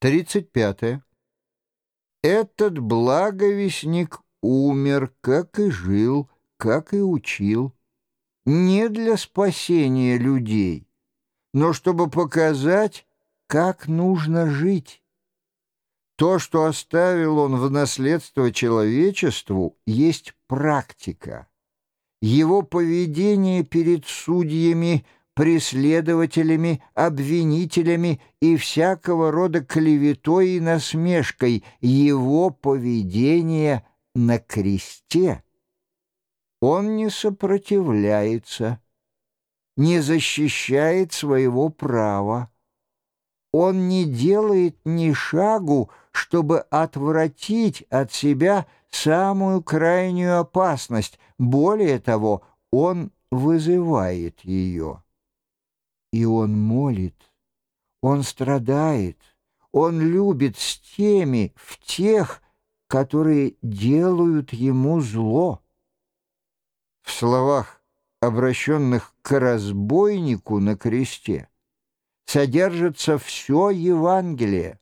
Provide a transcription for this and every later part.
35. Этот благовестник умер, как и жил, как и учил, не для спасения людей, но чтобы показать, как нужно жить. То, что оставил он в наследство человечеству, есть практика. Его поведение перед судьями – преследователями, обвинителями и всякого рода клеветой и насмешкой его поведения на кресте. Он не сопротивляется, не защищает своего права. Он не делает ни шагу, чтобы отвратить от себя самую крайнюю опасность. Более того, он вызывает ее. И он молит, он страдает, он любит с теми, в тех, которые делают ему зло. В словах, обращенных к разбойнику на кресте, содержится все Евангелие.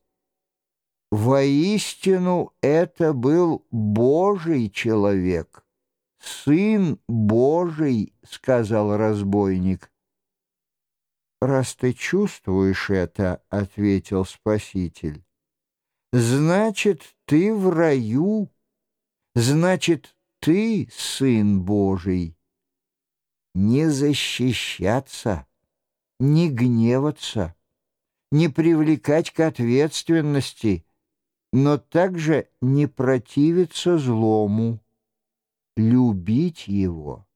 Воистину это был Божий человек, Сын Божий, сказал разбойник. «Раз ты чувствуешь это, — ответил Спаситель, — значит, ты в раю, значит, ты Сын Божий. Не защищаться, не гневаться, не привлекать к ответственности, но также не противиться злому, любить его».